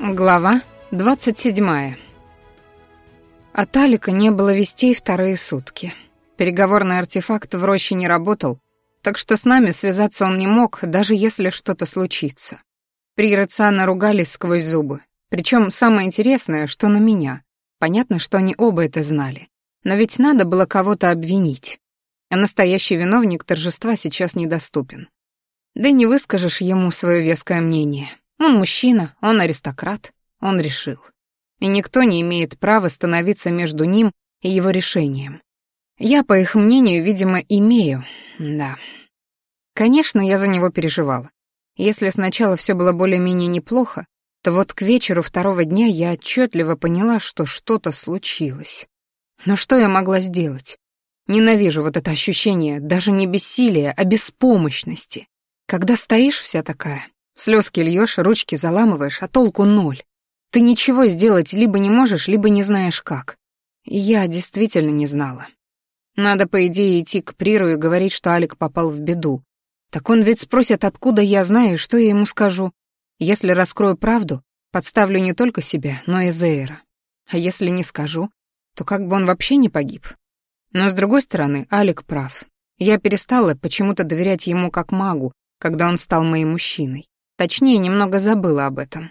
Глава 27. От Алика не было вестей вторые сутки. Переговорный артефакт в роще не работал, так что с нами связаться он не мог, даже если что-то случится. При наругались сквозь зубы. Причем самое интересное, что на меня. Понятно, что они оба это знали. Но ведь надо было кого-то обвинить. А настоящий виновник торжества сейчас недоступен. Да не выскажешь ему свое веское мнение. Он мужчина, он аристократ, он решил. И никто не имеет права становиться между ним и его решением. Я, по их мнению, видимо, имею, да. Конечно, я за него переживала. Если сначала все было более-менее неплохо, то вот к вечеру второго дня я отчетливо поняла, что что-то случилось. Но что я могла сделать? Ненавижу вот это ощущение, даже не бессилия, а беспомощности. Когда стоишь вся такая, Слезки льешь, ручки заламываешь, а толку ноль. Ты ничего сделать либо не можешь, либо не знаешь как. я действительно не знала. Надо, по идее, идти к Приру и говорить, что Алик попал в беду. Так он ведь спросит, откуда я знаю, что я ему скажу. Если раскрою правду, подставлю не только себя, но и Зейра. А если не скажу, то как бы он вообще не погиб. Но с другой стороны, Алик прав. Я перестала почему-то доверять ему как магу, когда он стал моим мужчиной. Точнее, немного забыла об этом.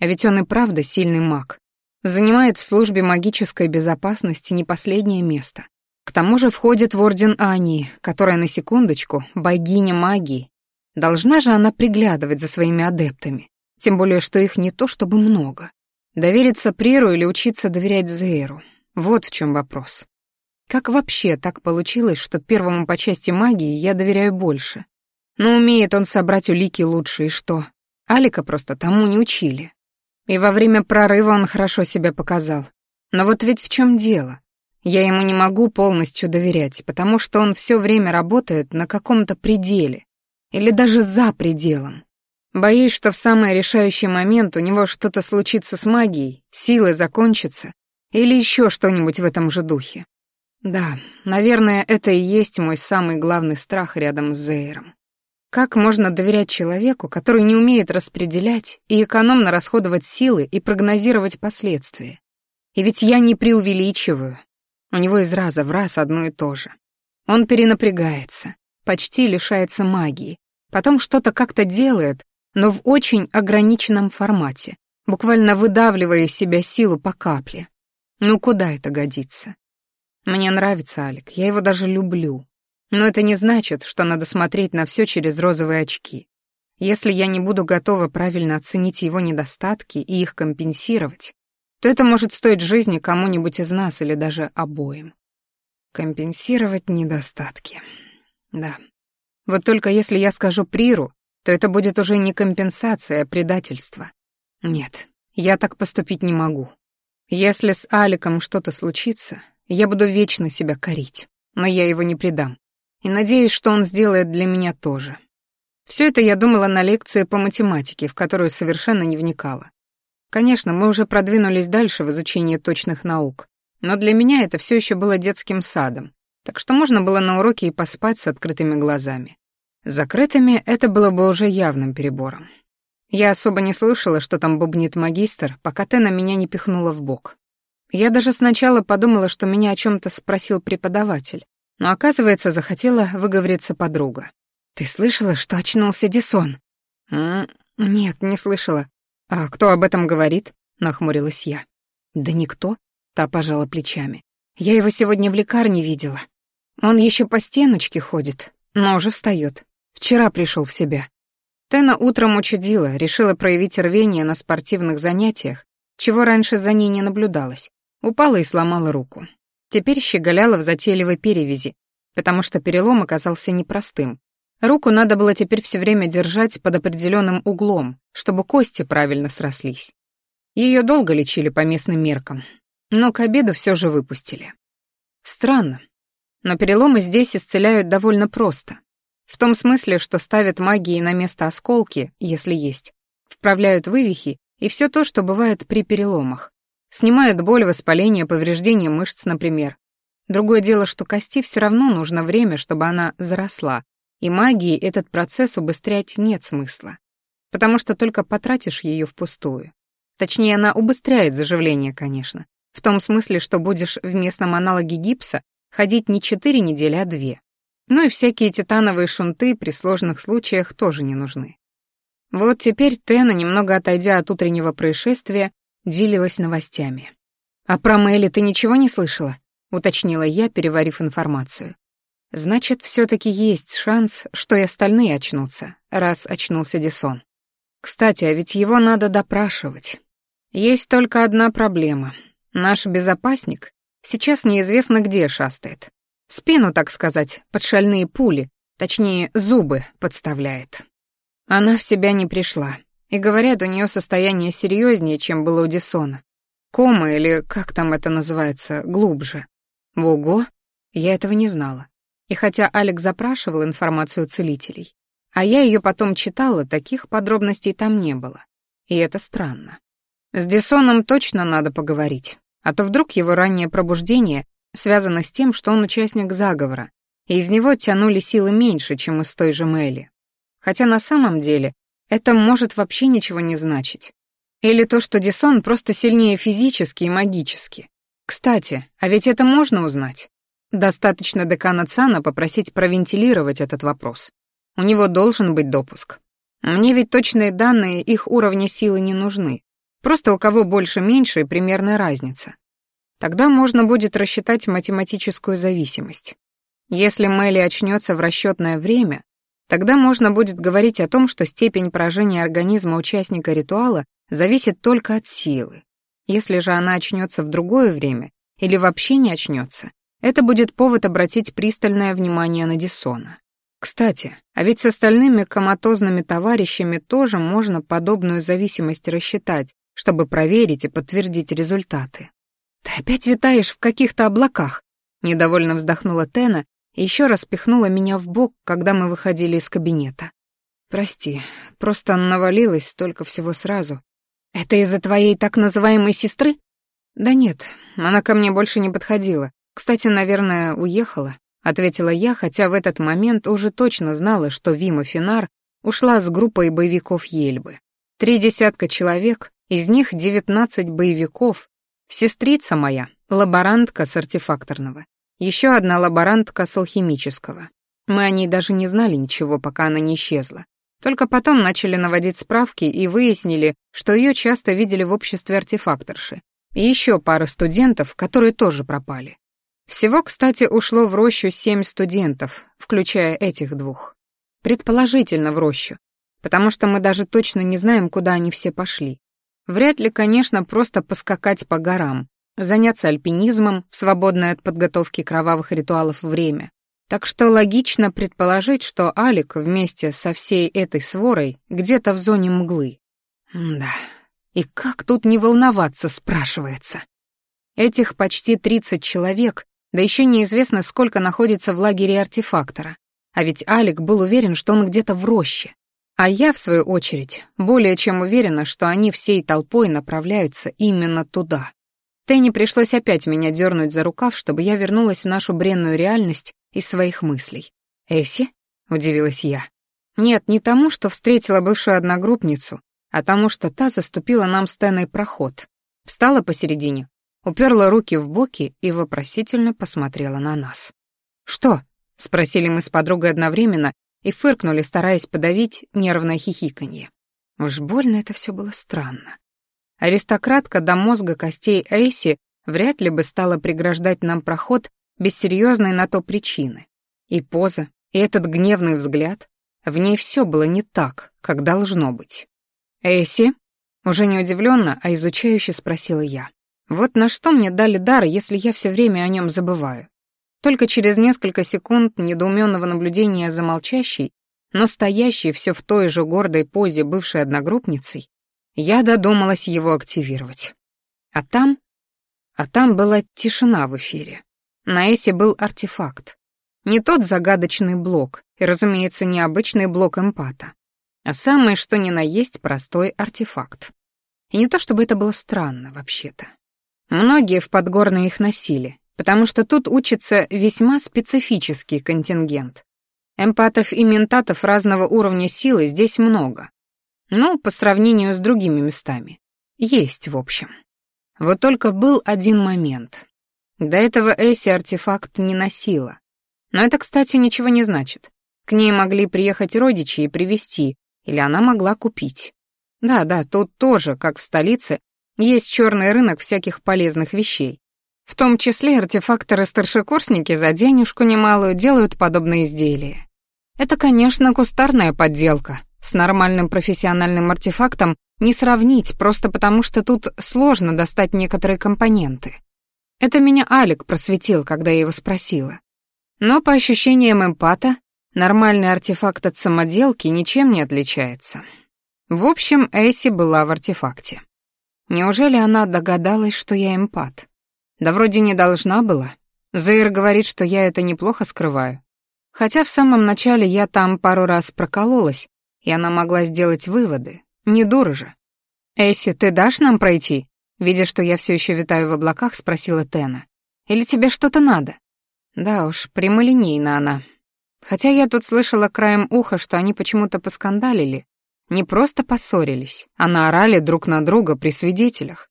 А ведь он и правда сильный маг. Занимает в службе магической безопасности не последнее место. К тому же входит в орден Ани, которая, на секундочку, богиня магии. Должна же она приглядывать за своими адептами. Тем более, что их не то чтобы много. Довериться Приру или учиться доверять Зейру. Вот в чем вопрос. Как вообще так получилось, что первому по части магии я доверяю больше, но умеет он собрать улики лучше, и что? Алика просто тому не учили. И во время прорыва он хорошо себя показал. Но вот ведь в чем дело? Я ему не могу полностью доверять, потому что он все время работает на каком-то пределе. Или даже за пределом. Боюсь, что в самый решающий момент у него что-то случится с магией, силы закончатся, или еще что-нибудь в этом же духе. Да, наверное, это и есть мой самый главный страх рядом с Зейром. Как можно доверять человеку, который не умеет распределять и экономно расходовать силы и прогнозировать последствия? И ведь я не преувеличиваю. У него из раза в раз одно и то же. Он перенапрягается, почти лишается магии, потом что-то как-то делает, но в очень ограниченном формате, буквально выдавливая из себя силу по капле. Ну куда это годится? Мне нравится Алик, я его даже люблю. Но это не значит, что надо смотреть на все через розовые очки. Если я не буду готова правильно оценить его недостатки и их компенсировать, то это может стоить жизни кому-нибудь из нас или даже обоим. Компенсировать недостатки. Да. Вот только если я скажу Приру, то это будет уже не компенсация, а предательство. Нет, я так поступить не могу. Если с Аликом что-то случится, я буду вечно себя корить, но я его не предам и надеюсь, что он сделает для меня тоже. Все это я думала на лекции по математике, в которую совершенно не вникала. Конечно, мы уже продвинулись дальше в изучении точных наук, но для меня это все еще было детским садом, так что можно было на уроке и поспать с открытыми глазами. Закрытыми это было бы уже явным перебором. Я особо не слышала, что там бубнит магистр, пока Тена меня не пихнула в бок. Я даже сначала подумала, что меня о чем то спросил преподаватель, но, оказывается, захотела выговориться подруга. «Ты слышала, что очнулся Дисон?» «М «Нет, не слышала. А кто об этом говорит?» — нахмурилась я. «Да никто», — та пожала плечами. «Я его сегодня в лекарне видела. Он еще по стеночке ходит, но уже встает. Вчера пришел в себя». Тена утром учудила, решила проявить рвение на спортивных занятиях, чего раньше за ней не наблюдалось. Упала и сломала руку. Теперь щеголяла в затейливой перевязи, потому что перелом оказался непростым. Руку надо было теперь все время держать под определенным углом, чтобы кости правильно срослись. Ее долго лечили по местным меркам, но к обеду все же выпустили. Странно, но переломы здесь исцеляют довольно просто. В том смысле, что ставят магией на место осколки, если есть, вправляют вывихи и все то, что бывает при переломах. Снимают боль, воспаление, повреждение мышц, например. Другое дело, что кости все равно нужно время, чтобы она заросла, и магии этот процесс убыстрять нет смысла, потому что только потратишь ее впустую. Точнее, она убыстряет заживление, конечно. В том смысле, что будешь в местном аналоге гипса ходить не четыре недели, а две. Ну и всякие титановые шунты при сложных случаях тоже не нужны. Вот теперь Тена, немного отойдя от утреннего происшествия, делилась новостями. «А про Мэли ты ничего не слышала?» — уточнила я, переварив информацию. «Значит, все таки есть шанс, что и остальные очнутся, раз очнулся Дисон. Кстати, а ведь его надо допрашивать. Есть только одна проблема. Наш безопасник сейчас неизвестно где шастает. Спину, так сказать, под шальные пули, точнее, зубы подставляет. Она в себя не пришла. И говорят, у нее состояние серьезнее, чем было у Дисона. Кома или, как там это называется, глубже. Ого, я этого не знала. И хотя Алекс запрашивал информацию у целителей, а я ее потом читала, таких подробностей там не было. И это странно. С Дисоном точно надо поговорить, а то вдруг его раннее пробуждение связано с тем, что он участник заговора, и из него тянули силы меньше, чем из той же Мэли. Хотя на самом деле это может вообще ничего не значить. Или то, что Дисон просто сильнее физически и магически. Кстати, а ведь это можно узнать. Достаточно декана Цана попросить провентилировать этот вопрос. У него должен быть допуск. Мне ведь точные данные их уровня силы не нужны. Просто у кого больше-меньше и примерная разница. Тогда можно будет рассчитать математическую зависимость. Если Мелли очнется в расчетное время, тогда можно будет говорить о том, что степень поражения организма участника ритуала зависит только от силы. Если же она очнется в другое время или вообще не очнется, это будет повод обратить пристальное внимание на Дисона. Кстати, а ведь с остальными коматозными товарищами тоже можно подобную зависимость рассчитать, чтобы проверить и подтвердить результаты. «Ты опять витаешь в каких-то облаках», — недовольно вздохнула Тена еще раз пихнула меня в бок, когда мы выходили из кабинета. «Прости, просто навалилось столько всего сразу». «Это из-за твоей так называемой сестры?» «Да нет, она ко мне больше не подходила. Кстати, наверное, уехала», — ответила я, хотя в этот момент уже точно знала, что Вима Финар ушла с группой боевиков Ельбы. Три десятка человек, из них девятнадцать боевиков, Сестрица моя, лаборантка с артефакторного. Еще одна лаборантка с алхимического. Мы о ней даже не знали ничего, пока она не исчезла. Только потом начали наводить справки и выяснили, что ее часто видели в обществе артефакторши. И еще пара студентов, которые тоже пропали. Всего, кстати, ушло в рощу семь студентов, включая этих двух. Предположительно в рощу, потому что мы даже точно не знаем, куда они все пошли. Вряд ли, конечно, просто поскакать по горам, заняться альпинизмом в свободное от подготовки кровавых ритуалов время. Так что логично предположить, что Алик вместе со всей этой сворой где-то в зоне мглы. да, и как тут не волноваться, спрашивается. Этих почти 30 человек, да еще неизвестно, сколько находится в лагере артефактора. А ведь Алик был уверен, что он где-то в роще. А я, в свою очередь, более чем уверена, что они всей толпой направляются именно туда. Тенни пришлось опять меня дернуть за рукав, чтобы я вернулась в нашу бренную реальность из своих мыслей. «Эсси?» — удивилась я. «Нет, не тому, что встретила бывшую одногруппницу, а тому, что та заступила нам с Теной проход. Встала посередине, уперла руки в боки и вопросительно посмотрела на нас. «Что?» — спросили мы с подругой одновременно и фыркнули, стараясь подавить нервное хихиканье. Уж больно это все было странно. Аристократка до мозга костей Эйси вряд ли бы стала преграждать нам проход без серьезной на то причины. И поза, и этот гневный взгляд, в ней все было не так, как должно быть. «Эйси?» Уже не удивленно, а изучающе спросила я. «Вот на что мне дали дар, если я все время о нем забываю? Только через несколько секунд недоуменного наблюдения за молчащей, но стоящей все в той же гордой позе бывшей одногруппницей, я додумалась его активировать. А там... А там была тишина в эфире. На Эсе был артефакт. Не тот загадочный блок, и, разумеется, не обычный блок эмпата, а самое что ни на есть простой артефакт. И не то чтобы это было странно, вообще-то. Многие в Подгорной их носили, потому что тут учится весьма специфический контингент. Эмпатов и ментатов разного уровня силы здесь много. Ну, по сравнению с другими местами. Есть, в общем. Вот только был один момент. До этого Эсси артефакт не носила. Но это, кстати, ничего не значит. К ней могли приехать родичи и привезти, или она могла купить. Да-да, тут тоже, как в столице, есть черный рынок всяких полезных вещей. В том числе артефакторы-старшекурсники за денежку немалую делают подобные изделия. Это, конечно, кустарная подделка. С нормальным профессиональным артефактом не сравнить, просто потому что тут сложно достать некоторые компоненты. Это меня Алик просветил, когда я его спросила. Но по ощущениям эмпата, нормальный артефакт от самоделки ничем не отличается. В общем, Эйси была в артефакте. Неужели она догадалась, что я эмпат? Да вроде не должна была. Зейр говорит, что я это неплохо скрываю. Хотя в самом начале я там пару раз прокололась, и она могла сделать выводы. Не дура же. «Эсси, ты дашь нам пройти?» Видя, что я все еще витаю в облаках, спросила Тена. «Или тебе что-то надо?» Да уж, прямолинейно она. Хотя я тут слышала краем уха, что они почему-то поскандалили, не просто поссорились, а наорали друг на друга при свидетелях.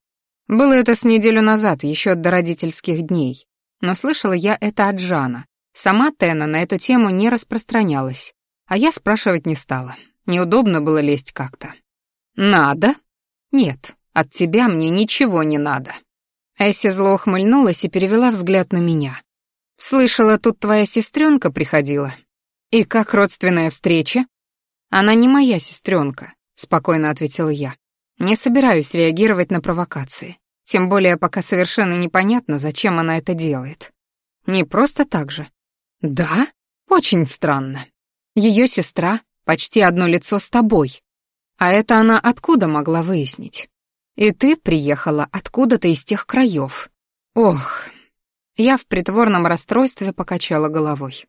Было это с неделю назад, еще до родительских дней. Но слышала я это от Жана. Сама Тена на эту тему не распространялась, а я спрашивать не стала. Неудобно было лезть как-то. «Надо?» «Нет, от тебя мне ничего не надо». Эсси зло ухмыльнулась и перевела взгляд на меня. «Слышала, тут твоя сестренка приходила. И как родственная встреча?» «Она не моя сестренка», — спокойно ответила я. «Не собираюсь реагировать на провокации. Тем более, пока совершенно непонятно, зачем она это делает. Не просто так же. Да? Очень странно. Ее сестра почти одно лицо с тобой. А это она откуда могла выяснить? И ты приехала откуда-то из тех краев. Ох, я в притворном расстройстве покачала головой.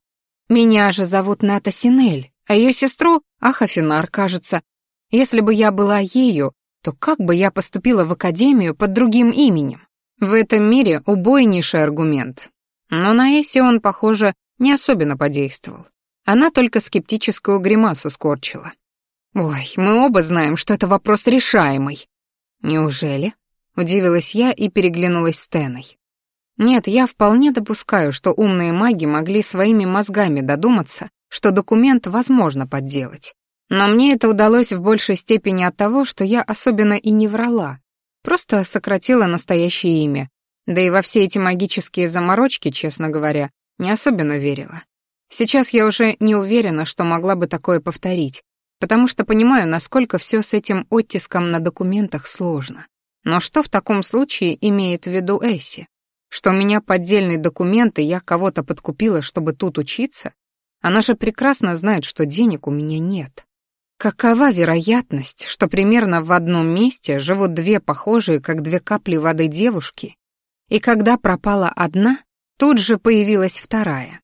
Меня же зовут Ната Синель, а ее сестру — Ахафинар, кажется. Если бы я была ею, то как бы я поступила в академию под другим именем? В этом мире убойнейший аргумент. Но на Эссе он, похоже, не особенно подействовал. Она только скептическую гримасу скорчила. «Ой, мы оба знаем, что это вопрос решаемый». «Неужели?» — удивилась я и переглянулась с Теной. «Нет, я вполне допускаю, что умные маги могли своими мозгами додуматься, что документ возможно подделать. Но мне это удалось в большей степени от того, что я особенно и не врала, просто сократила настоящее имя, да и во все эти магические заморочки, честно говоря, не особенно верила. Сейчас я уже не уверена, что могла бы такое повторить, потому что понимаю, насколько все с этим оттиском на документах сложно. Но что в таком случае имеет в виду Эсси? Что у меня поддельный документ, и я кого-то подкупила, чтобы тут учиться? Она же прекрасно знает, что денег у меня нет. Какова вероятность, что примерно в одном месте живут две похожие, как две капли воды девушки, и когда пропала одна, тут же появилась вторая?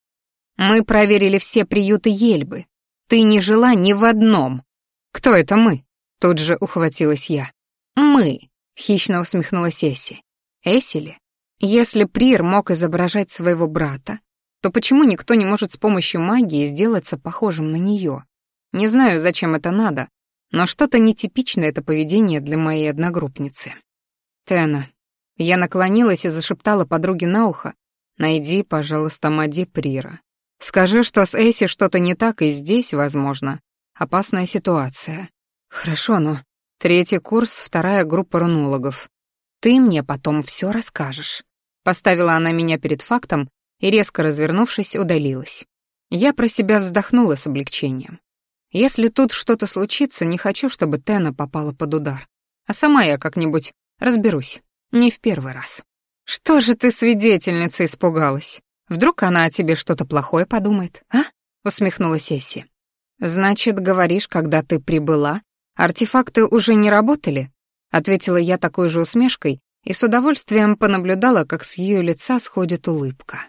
Мы проверили все приюты Ельбы. Ты не жила ни в одном. Кто это мы? Тут же ухватилась я. Мы, хищно усмехнулась Эсси. Эсси Если Прир мог изображать своего брата, то почему никто не может с помощью магии сделаться похожим на нее? Не знаю, зачем это надо, но что-то нетипичное это поведение для моей одногруппницы. Тена. Я наклонилась и зашептала подруге на ухо. «Найди, пожалуйста, Мади Прира. Скажи, что с Эйси что-то не так, и здесь, возможно, опасная ситуация. Хорошо, но третий курс, вторая группа рунологов. Ты мне потом все расскажешь». Поставила она меня перед фактом, и, резко развернувшись, удалилась. Я про себя вздохнула с облегчением. Если тут что-то случится, не хочу, чтобы Тена попала под удар. А сама я как-нибудь разберусь. Не в первый раз. Что же ты, свидетельница, испугалась? Вдруг она о тебе что-то плохое подумает, а? Усмехнулась Эсси. Значит, говоришь, когда ты прибыла, артефакты уже не работали? Ответила я такой же усмешкой и с удовольствием понаблюдала, как с ее лица сходит улыбка.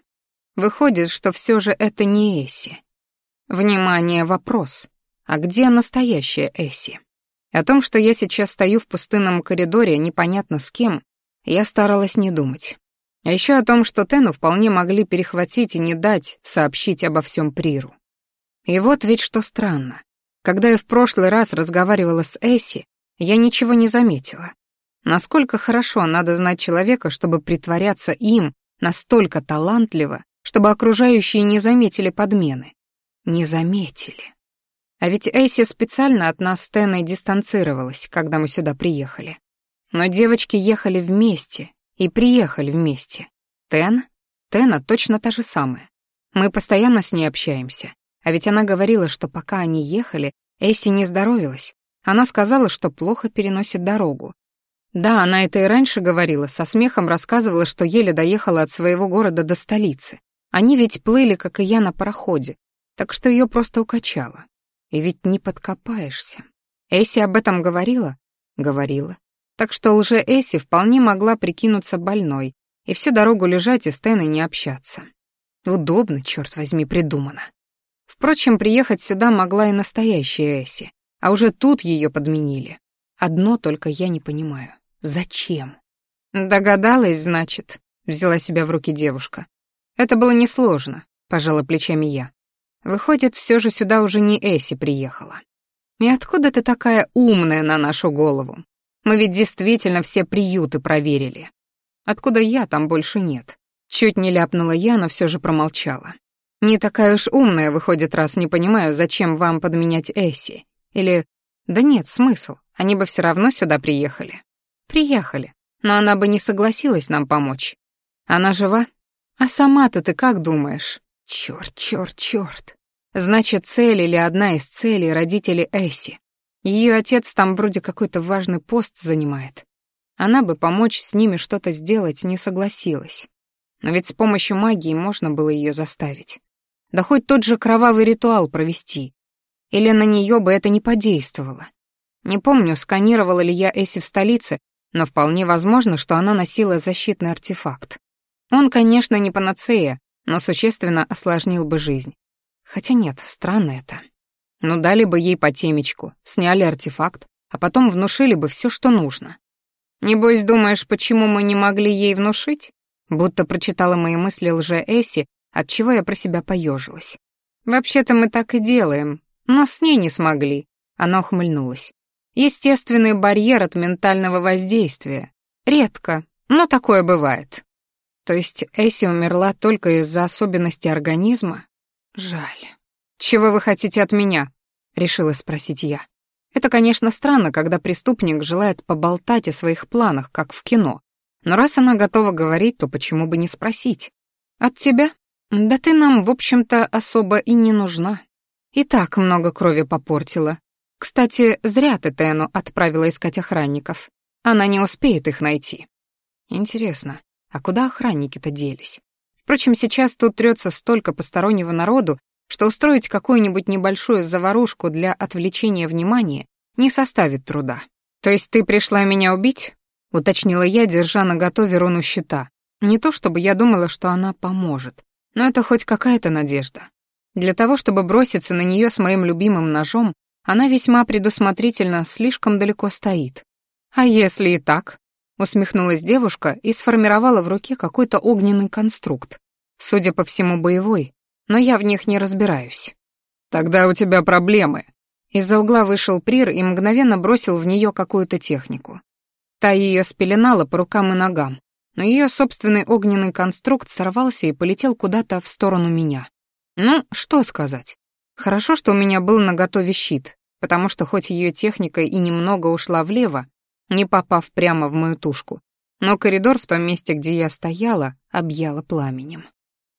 Выходит, что все же это не Эсси. Внимание, вопрос. А где настоящая Эсси? О том, что я сейчас стою в пустынном коридоре непонятно с кем, я старалась не думать. А еще о том, что Тену вполне могли перехватить и не дать сообщить обо всем Приру. И вот ведь что странно. Когда я в прошлый раз разговаривала с Эсси, я ничего не заметила. Насколько хорошо надо знать человека, чтобы притворяться им настолько талантливо, чтобы окружающие не заметили подмены. Не заметили. А ведь Эйси специально от нас с Теной дистанцировалась, когда мы сюда приехали. Но девочки ехали вместе и приехали вместе. Тен? Тена точно та же самая. Мы постоянно с ней общаемся. А ведь она говорила, что пока они ехали, Эйси не здоровилась. Она сказала, что плохо переносит дорогу. Да, она это и раньше говорила, со смехом рассказывала, что еле доехала от своего города до столицы. Они ведь плыли, как и я, на пароходе, так что ее просто укачало. И ведь не подкопаешься. Эсси об этом говорила? Говорила. Так что лже-Эсси вполне могла прикинуться больной и всю дорогу лежать и с Теной не общаться. Удобно, черт возьми, придумано. Впрочем, приехать сюда могла и настоящая Эсси, а уже тут ее подменили. Одно только я не понимаю. Зачем? Догадалась, значит, взяла себя в руки девушка. Это было несложно, пожала плечами я. Выходит, все же сюда уже не Эсси приехала. И откуда ты такая умная на нашу голову? Мы ведь действительно все приюты проверили. Откуда я, там больше нет. Чуть не ляпнула я, но все же промолчала. Не такая уж умная, выходит, раз не понимаю, зачем вам подменять Эсси. Или... Да нет, смысл. Они бы все равно сюда приехали. Приехали. Но она бы не согласилась нам помочь. Она жива? А сама-то ты как думаешь? Чёрт, чёрт, чёрт. Значит, цель или одна из целей родители Эсси. Ее отец там вроде какой-то важный пост занимает. Она бы помочь с ними что-то сделать не согласилась. Но ведь с помощью магии можно было ее заставить. Да хоть тот же кровавый ритуал провести. Или на нее бы это не подействовало. Не помню, сканировала ли я Эсси в столице, но вполне возможно, что она носила защитный артефакт. Он, конечно, не панацея, но существенно осложнил бы жизнь. Хотя нет, странно это. Ну, дали бы ей по темечку, сняли артефакт, а потом внушили бы все, что нужно. Небось, думаешь, почему мы не могли ей внушить? Будто прочитала мои мысли лже-Эсси, отчего я про себя поежилась. Вообще-то мы так и делаем, но с ней не смогли. Она ухмыльнулась. Естественный барьер от ментального воздействия. Редко, но такое бывает. То есть Эсси умерла только из-за особенностей организма? Жаль. Чего вы хотите от меня? Решила спросить я. Это, конечно, странно, когда преступник желает поболтать о своих планах, как в кино. Но раз она готова говорить, то почему бы не спросить? От тебя? Да ты нам, в общем-то, особо и не нужна. И так много крови попортила. Кстати, зря ты Тену отправила искать охранников. Она не успеет их найти. Интересно, а куда охранники-то делись? Впрочем, сейчас тут трется столько постороннего народу, что устроить какую-нибудь небольшую заварушку для отвлечения внимания не составит труда. То есть ты пришла меня убить? уточнила я, держа на готове руну щита. Не то чтобы я думала, что она поможет, но это хоть какая-то надежда. Для того, чтобы броситься на нее с моим любимым ножом, она весьма предусмотрительно слишком далеко стоит. А если и так? усмехнулась девушка и сформировала в руке какой-то огненный конструкт. Судя по всему, боевой, но я в них не разбираюсь. Тогда у тебя проблемы. Из-за угла вышел Прир и мгновенно бросил в нее какую-то технику. Та ее спеленала по рукам и ногам, но ее собственный огненный конструкт сорвался и полетел куда-то в сторону меня. Ну, что сказать. Хорошо, что у меня был наготове щит, потому что хоть ее техника и немного ушла влево, не попав прямо в мою тушку. Но коридор в том месте, где я стояла, объяло пламенем.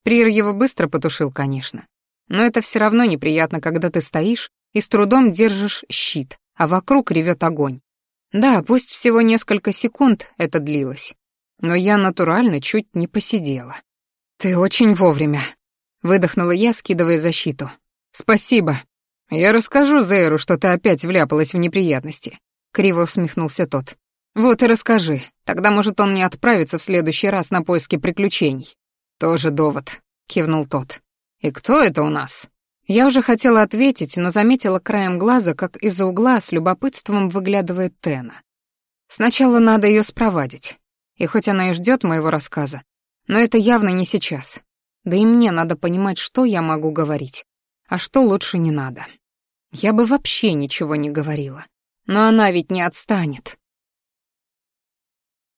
Прир его быстро потушил, конечно. Но это все равно неприятно, когда ты стоишь и с трудом держишь щит, а вокруг ревет огонь. Да, пусть всего несколько секунд это длилось, но я натурально чуть не посидела. «Ты очень вовремя», — выдохнула я, скидывая защиту. «Спасибо. Я расскажу Зейру, что ты опять вляпалась в неприятности. Криво усмехнулся тот. «Вот и расскажи. Тогда, может, он не отправится в следующий раз на поиски приключений». «Тоже довод», — кивнул тот. «И кто это у нас?» Я уже хотела ответить, но заметила краем глаза, как из-за угла с любопытством выглядывает Тена. Сначала надо ее спровадить. И хоть она и ждет моего рассказа, но это явно не сейчас. Да и мне надо понимать, что я могу говорить, а что лучше не надо. Я бы вообще ничего не говорила. Но она ведь не отстанет.